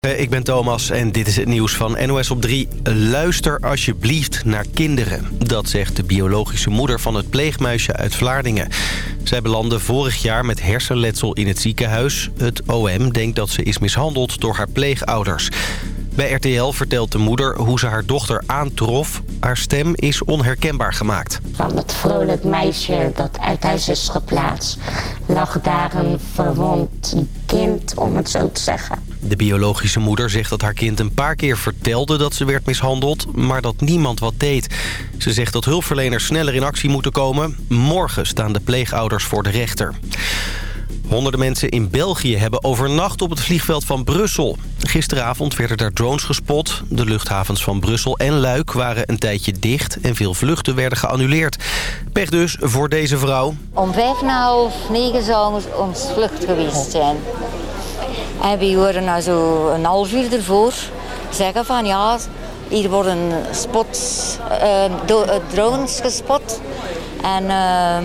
Eh, ik ben Thomas en dit is het nieuws van NOS op 3. Luister alsjeblieft naar kinderen. Dat zegt de biologische moeder van het pleegmuisje uit Vlaardingen. Zij belandde vorig jaar met hersenletsel in het ziekenhuis. Het OM denkt dat ze is mishandeld door haar pleegouders. Bij RTL vertelt de moeder hoe ze haar dochter aantrof. Haar stem is onherkenbaar gemaakt. Van het vrolijk meisje dat uit huis is geplaatst... lag daar een verwond kind, om het zo te zeggen. De biologische moeder zegt dat haar kind een paar keer vertelde dat ze werd mishandeld... maar dat niemand wat deed. Ze zegt dat hulpverleners sneller in actie moeten komen. Morgen staan de pleegouders voor de rechter. Honderden mensen in België hebben overnacht op het vliegveld van Brussel. Gisteravond werden daar drones gespot. De luchthavens van Brussel en Luik waren een tijdje dicht... en veel vluchten werden geannuleerd. Pech dus voor deze vrouw. Om vijf na half negen zou ons vlucht geweest zijn. En we horen nou zo een half uur ervoor zeggen van ja, hier worden spots, uh, drones gespot. En uh,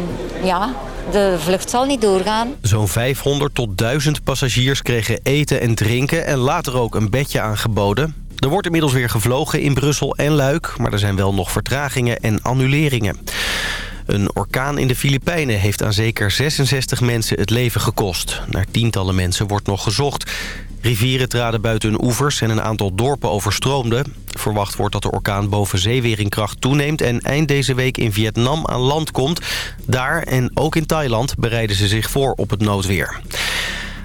ja, de vlucht zal niet doorgaan. Zo'n 500 tot 1000 passagiers kregen eten en drinken en later ook een bedje aangeboden. Er wordt inmiddels weer gevlogen in Brussel en Luik, maar er zijn wel nog vertragingen en annuleringen. Een orkaan in de Filipijnen heeft aan zeker 66 mensen het leven gekost. Naar tientallen mensen wordt nog gezocht. Rivieren traden buiten hun oevers en een aantal dorpen overstroomden. Verwacht wordt dat de orkaan boven zee weer in kracht toeneemt... en eind deze week in Vietnam aan land komt. Daar en ook in Thailand bereiden ze zich voor op het noodweer.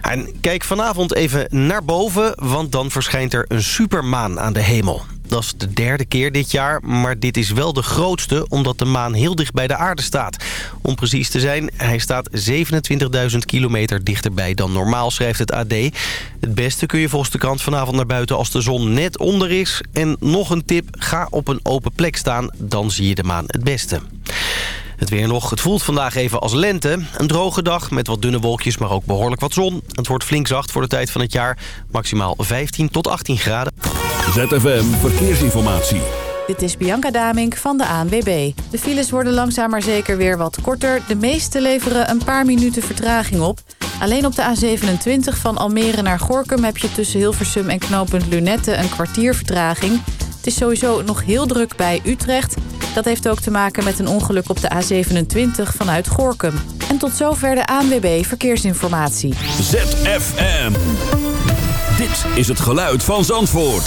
En kijk vanavond even naar boven, want dan verschijnt er een supermaan aan de hemel. Dat is de derde keer dit jaar, maar dit is wel de grootste... omdat de maan heel dicht bij de aarde staat. Om precies te zijn, hij staat 27.000 kilometer dichterbij dan normaal, schrijft het AD. Het beste kun je volgens de krant vanavond naar buiten als de zon net onder is. En nog een tip, ga op een open plek staan, dan zie je de maan het beste. Het weer nog. Het voelt vandaag even als lente. Een droge dag met wat dunne wolkjes, maar ook behoorlijk wat zon. Het wordt flink zacht voor de tijd van het jaar. Maximaal 15 tot 18 graden. ZFM Verkeersinformatie. Dit is Bianca Damink van de ANWB. De files worden langzaam maar zeker weer wat korter. De meeste leveren een paar minuten vertraging op. Alleen op de A27 van Almere naar Gorkum heb je tussen Hilversum en knooppunt Lunette een kwartier vertraging. Het is sowieso nog heel druk bij Utrecht. Dat heeft ook te maken met een ongeluk op de A27 vanuit Gorkum. En tot zover de ANWB Verkeersinformatie. ZFM. Dit is het geluid van Zandvoort.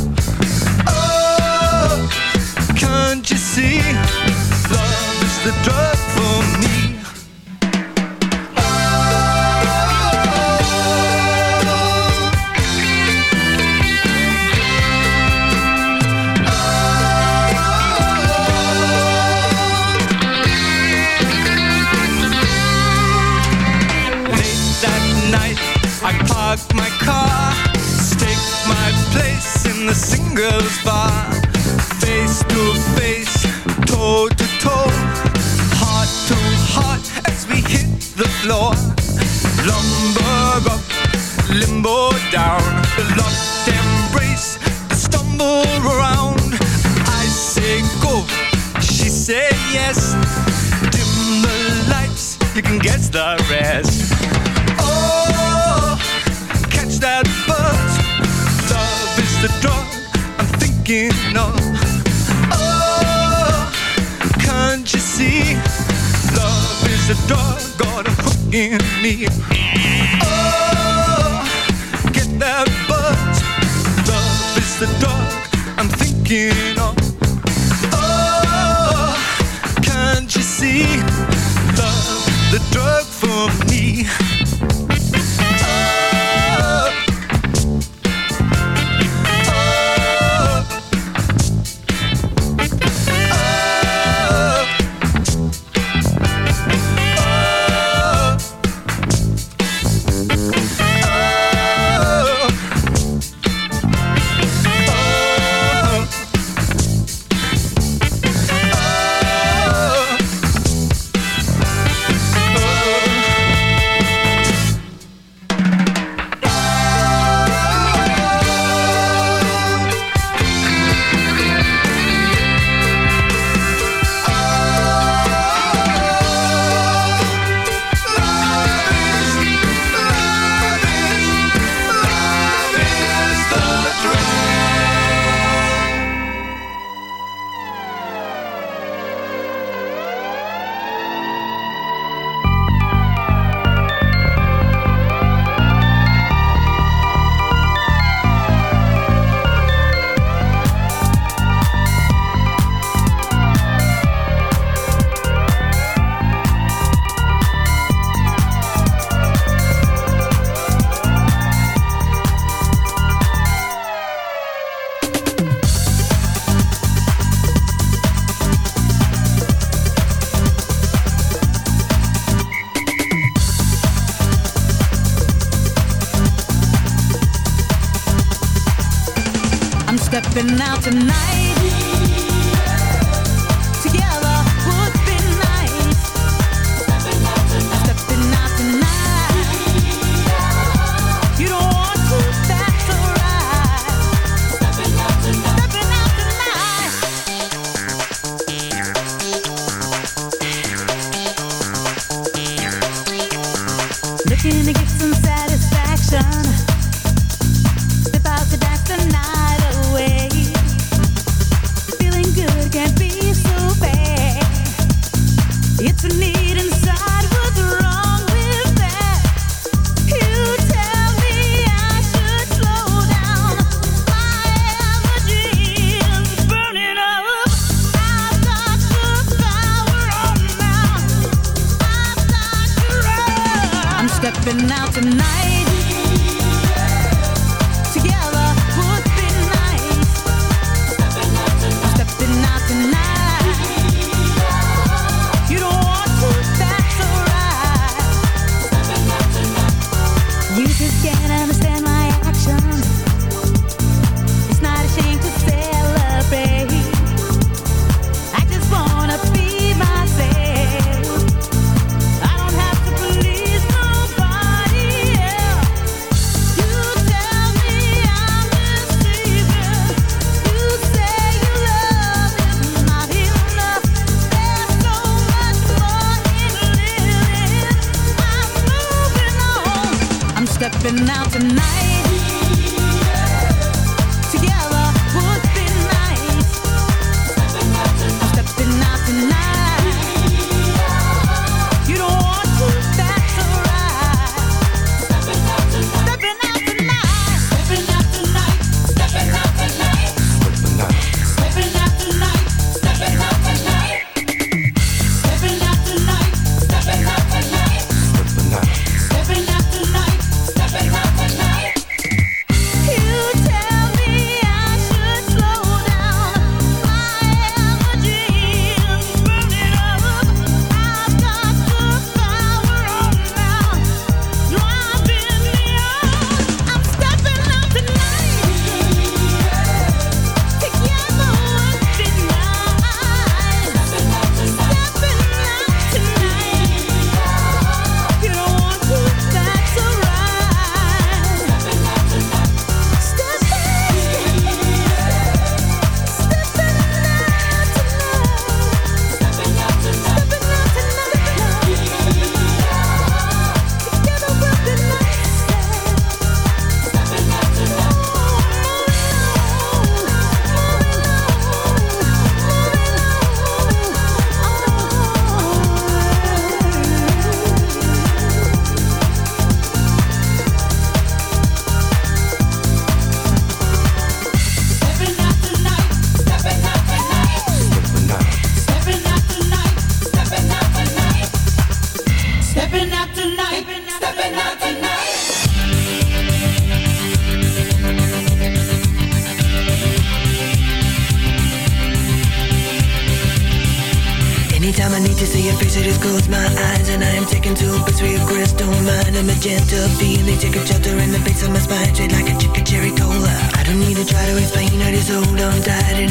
in me. Oh, get that buzz. Love is the dark I'm thinking of. Oh, can't you see? Love, the drug for me. night.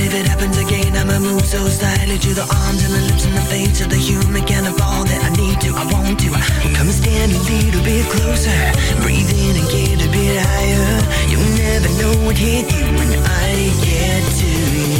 If it happens again, I'ma move so slightly To the arms and the lips and the face of the human kind of all That I need to, I want to. Come and stand a little bit closer. Breathe in and get a bit higher. You'll never know what hit you when I get to you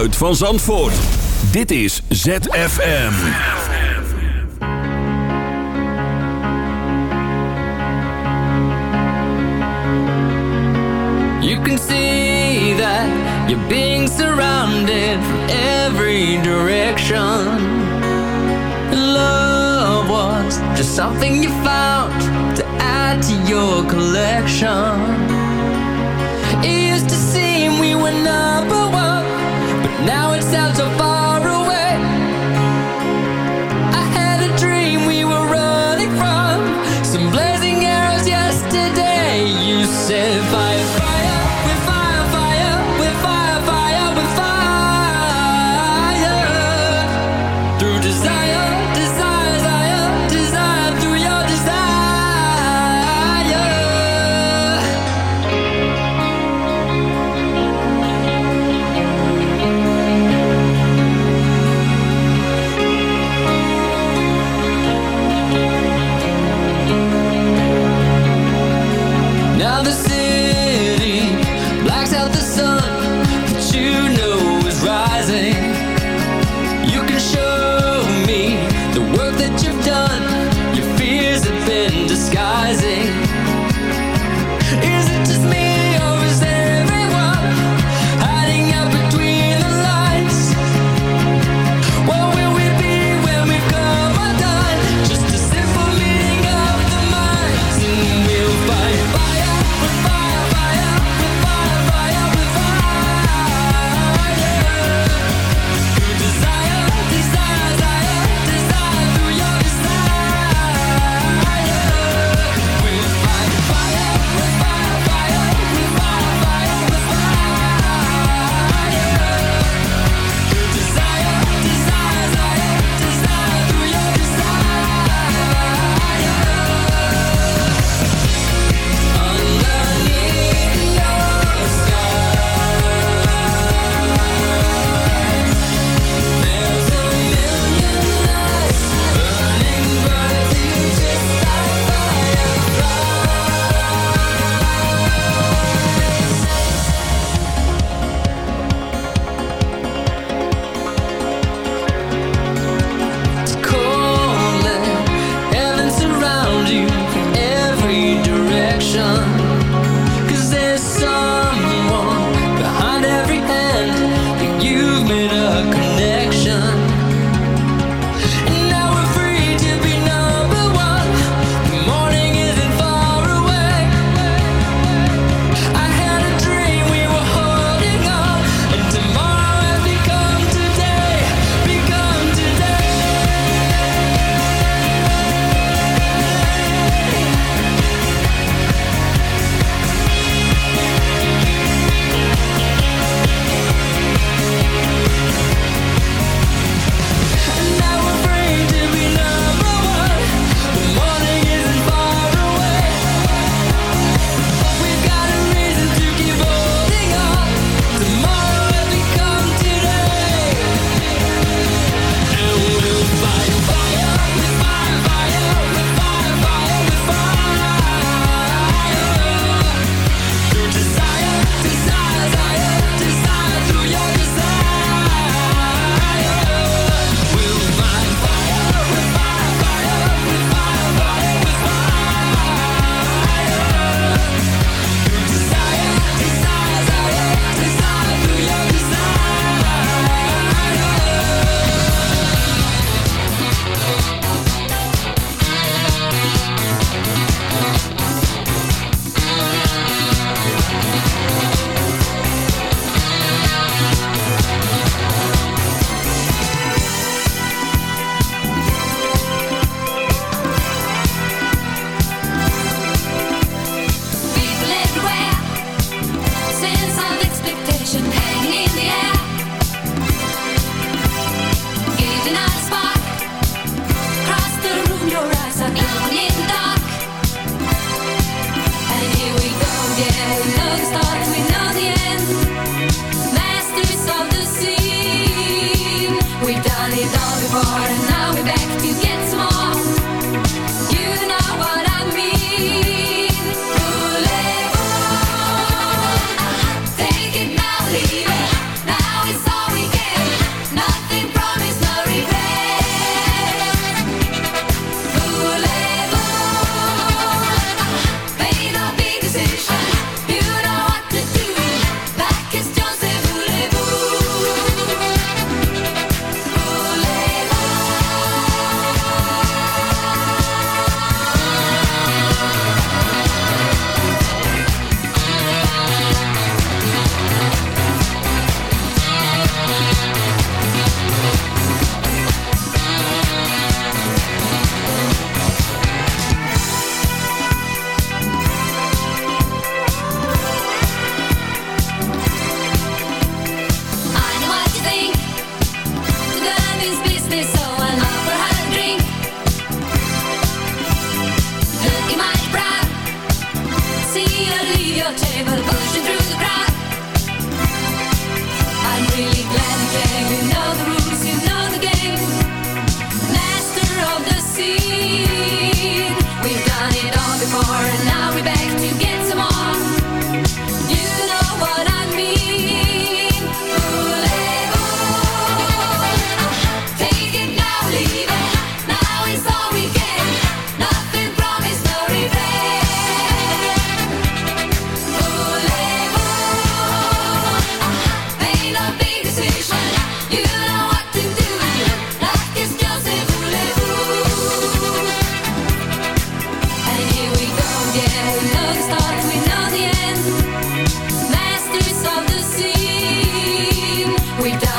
geluid van Zandvoort. Dit is ZFM. You can see that you're being surrounded from every direction. Love was just something you found to add to your collection.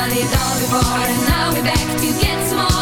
done it all before and now we're back to get some more.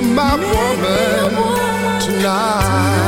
you my woman tonight.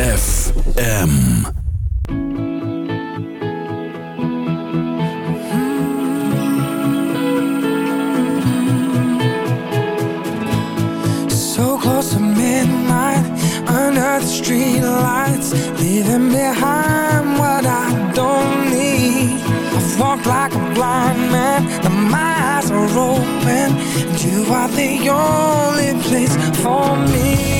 FM. So close to midnight, under the streetlights, leaving behind what I don't need. I've walked like a blind man, now my eyes are open, and you are the only place for me.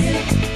here.